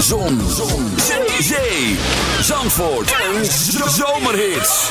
Zon. Zon. Zee. Zandvoort. En zomerhits.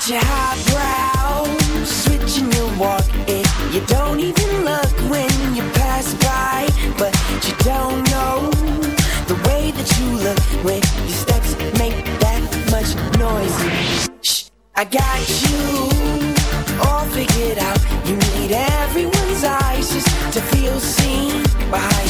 Got your highbrow switching your walk, and you don't even look when you pass by, but you don't know the way that you look when your steps make that much noise. Shh, I got you all figured out. You need everyone's eyes just to feel seen behind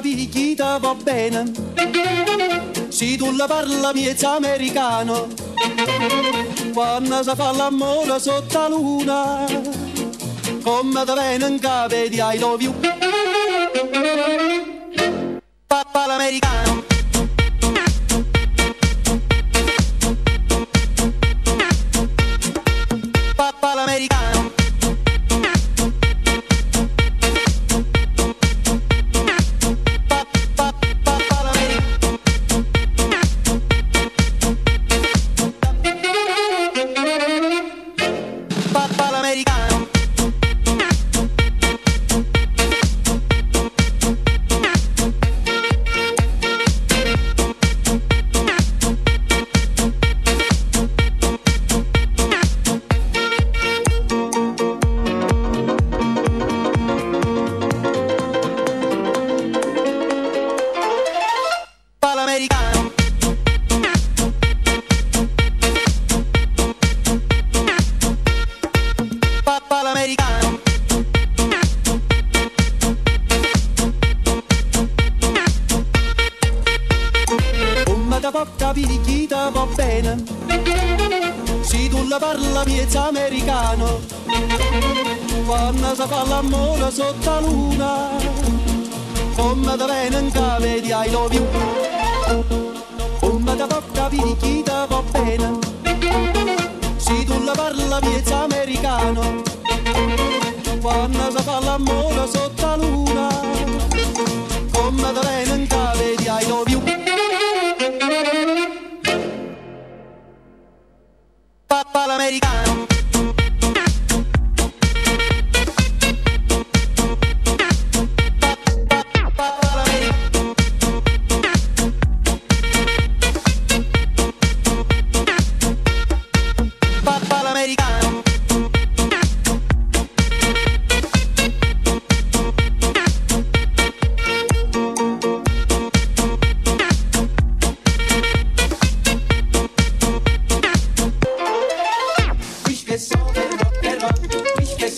mia figlietta va bene. Se tu la parla miezza americano, quando si fa l'amore sotto la luna, come da venga vedi ai dovi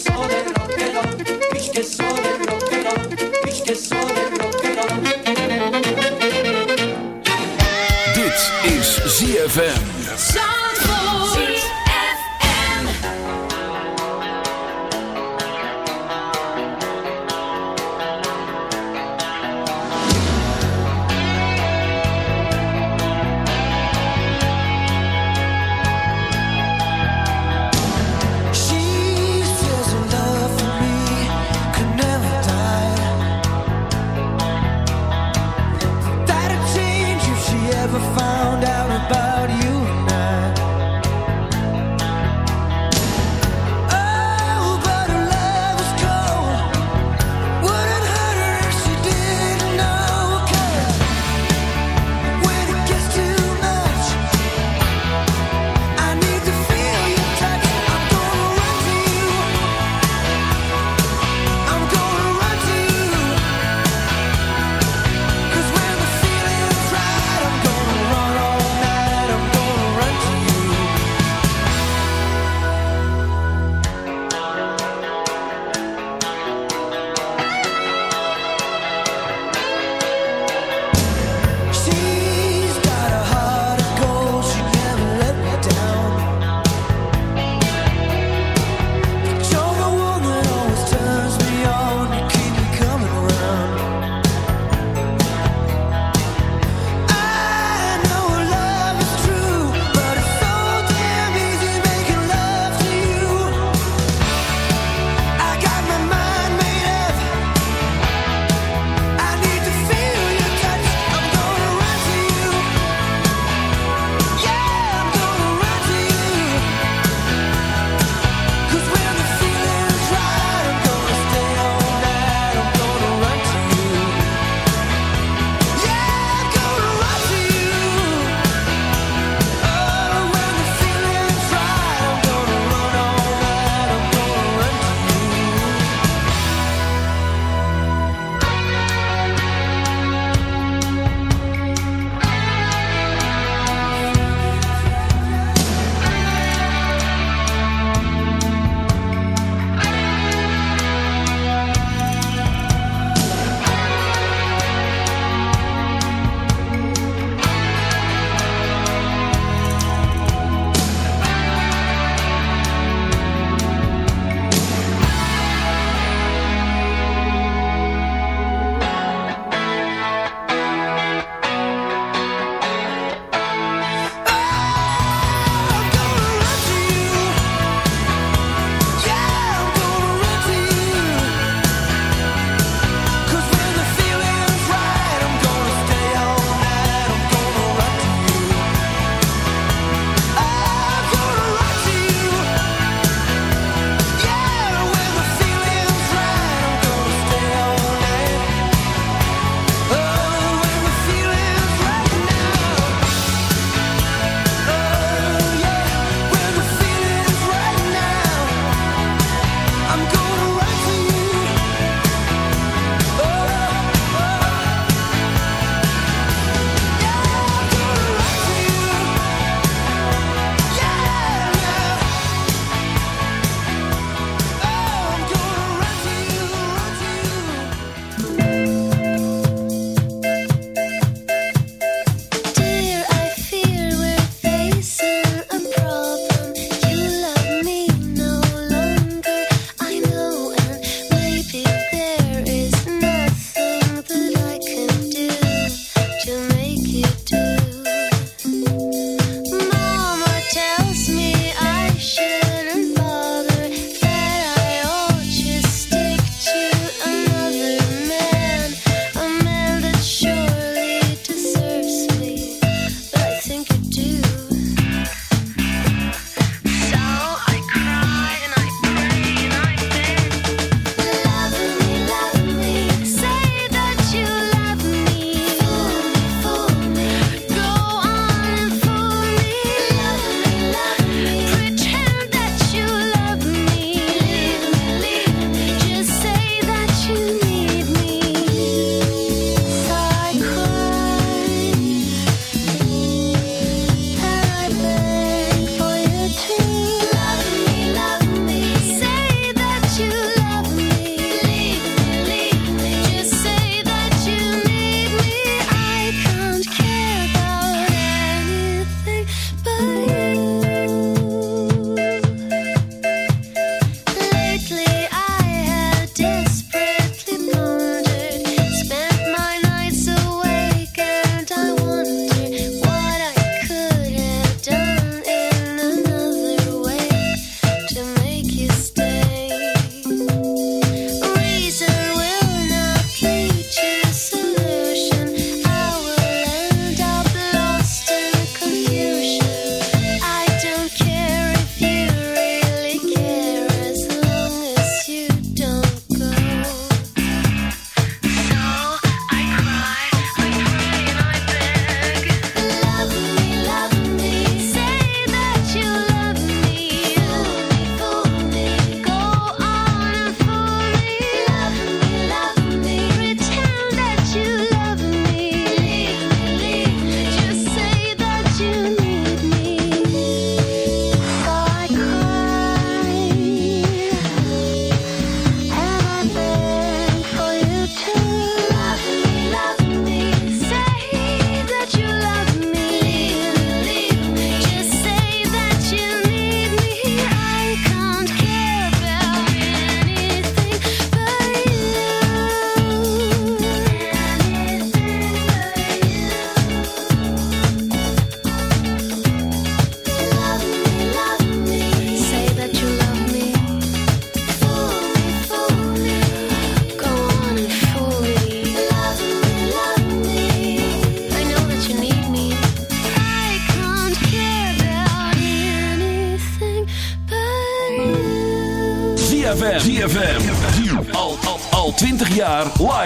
soledad.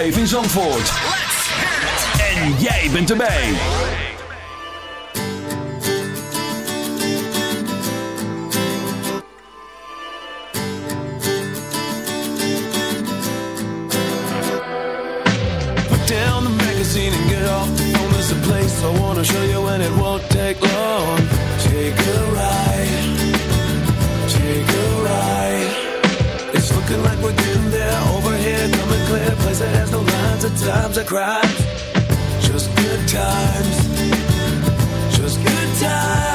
Live in Zandvoort. En jij bent erbij. Put down the magazine and get off the phone. There's a place I wanna show you and it won't take long. Take a ride. Take a ride. It's looking like we're getting there. Here, coming clear. Place that has no lines of times or crimes. Just good times. Just good times.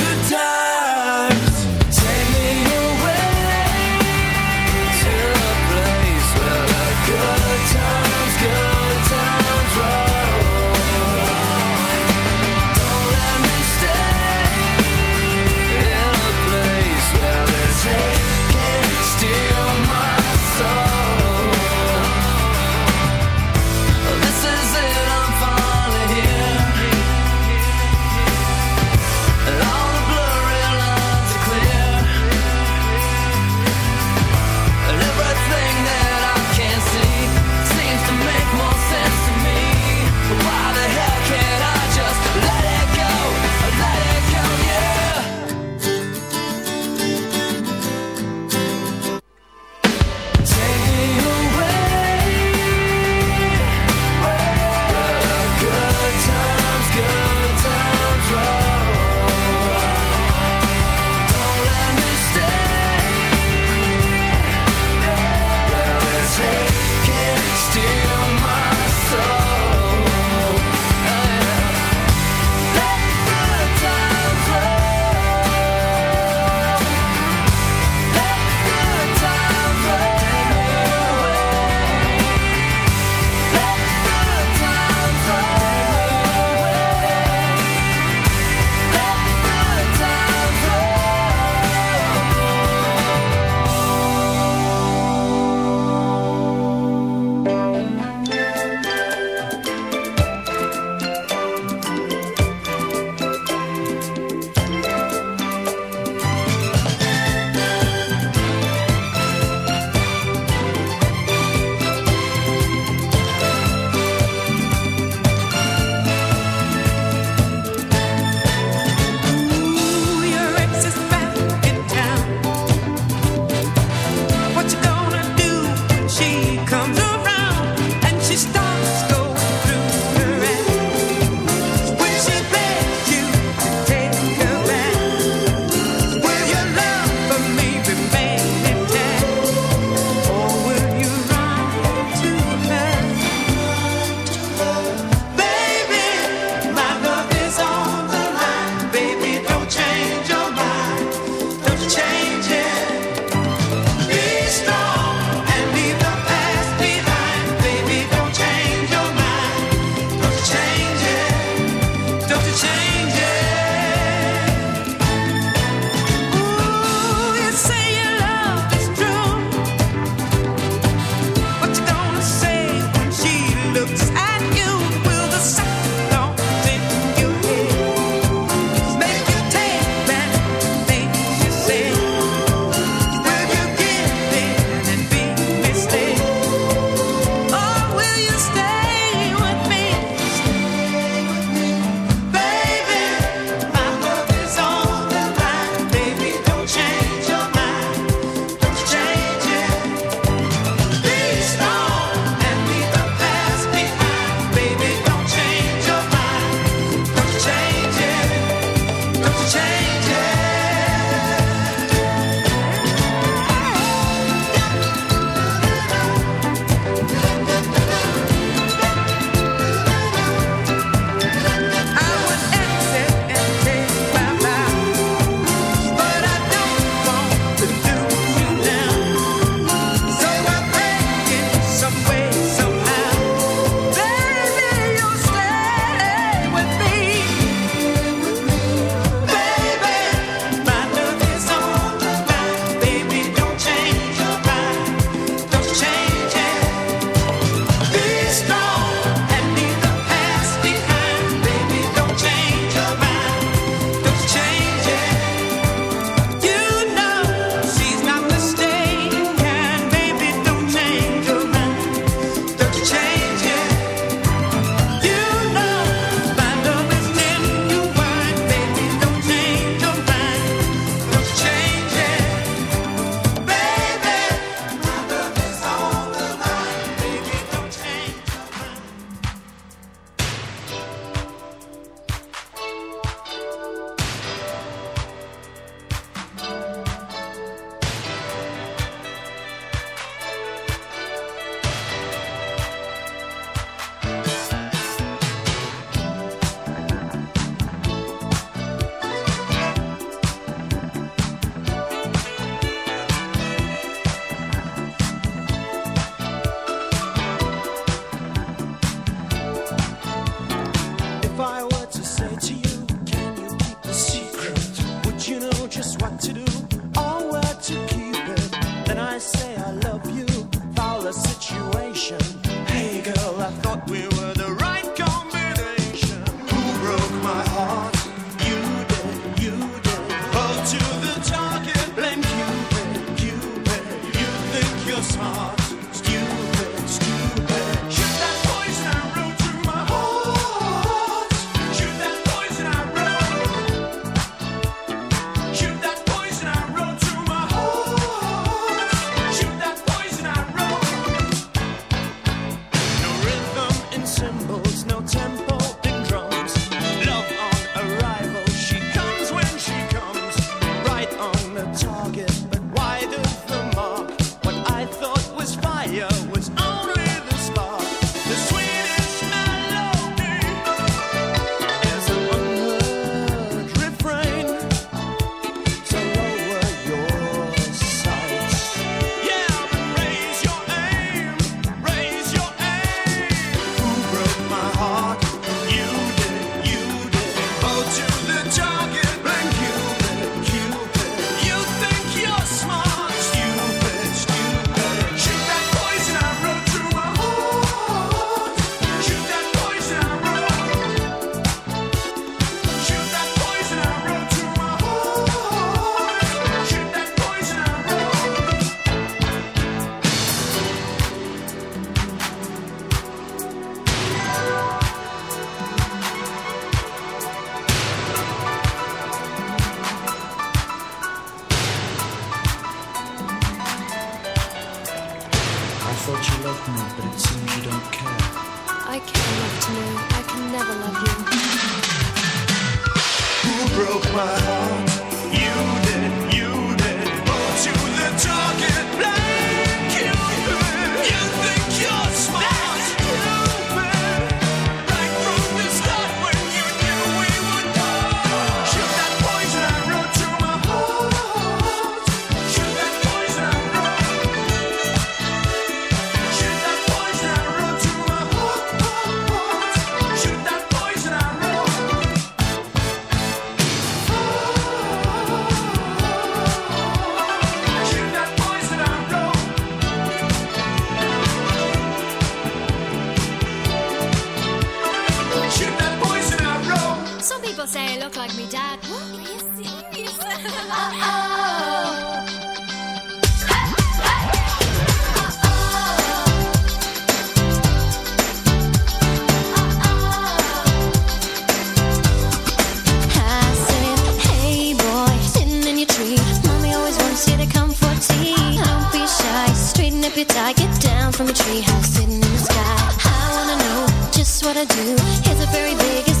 waiting if you tie Get down from a treehouse sitting in the sky. I wanna know just what I do. Here's a very biggest.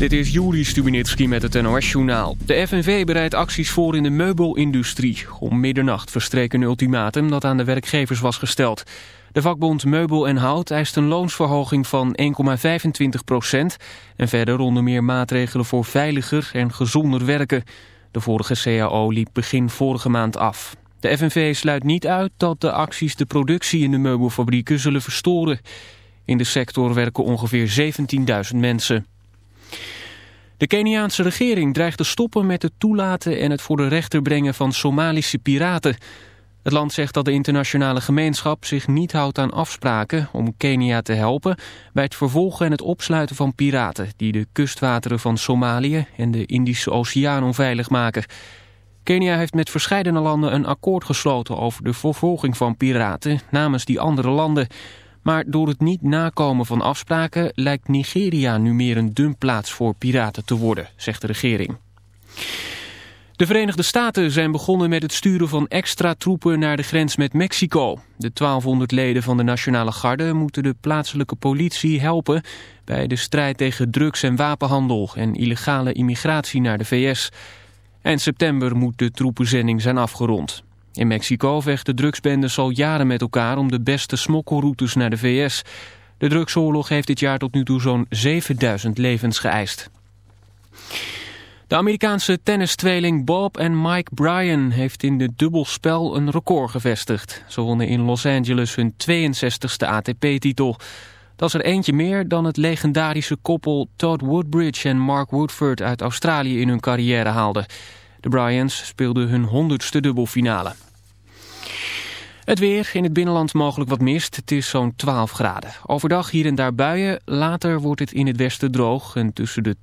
Dit is Juri Stubinitski met het NOS-journaal. De FNV bereidt acties voor in de meubelindustrie. Om middernacht verstreek een ultimatum dat aan de werkgevers was gesteld. De vakbond Meubel en Hout eist een loonsverhoging van 1,25 procent... en verder onder meer maatregelen voor veiliger en gezonder werken. De vorige CAO liep begin vorige maand af. De FNV sluit niet uit dat de acties de productie in de meubelfabrieken zullen verstoren. In de sector werken ongeveer 17.000 mensen. De Keniaanse regering dreigt te stoppen met het toelaten en het voor de rechter brengen van Somalische piraten. Het land zegt dat de internationale gemeenschap zich niet houdt aan afspraken om Kenia te helpen bij het vervolgen en het opsluiten van piraten die de kustwateren van Somalië en de Indische Oceaan onveilig maken. Kenia heeft met verscheidene landen een akkoord gesloten over de vervolging van piraten namens die andere landen. Maar door het niet nakomen van afspraken lijkt Nigeria nu meer een dumplaats voor piraten te worden, zegt de regering. De Verenigde Staten zijn begonnen met het sturen van extra troepen naar de grens met Mexico. De 1200 leden van de Nationale Garde moeten de plaatselijke politie helpen bij de strijd tegen drugs- en wapenhandel en illegale immigratie naar de VS. Eind september moet de troepenzending zijn afgerond. In Mexico vechten drugsbendes al jaren met elkaar om de beste smokkelroutes naar de VS. De drugsoorlog heeft dit jaar tot nu toe zo'n 7000 levens geëist. De Amerikaanse tennistweeling Bob en Mike Bryan heeft in de dubbelspel een record gevestigd. Ze wonnen in Los Angeles hun 62e ATP-titel. Dat is er eentje meer dan het legendarische koppel Todd Woodbridge en Mark Woodford uit Australië in hun carrière haalden. De Bryans speelden hun 100ste dubbelfinale. Het weer, in het binnenland mogelijk wat mist. Het is zo'n 12 graden. Overdag hier en daar buien. Later wordt het in het westen droog en tussen de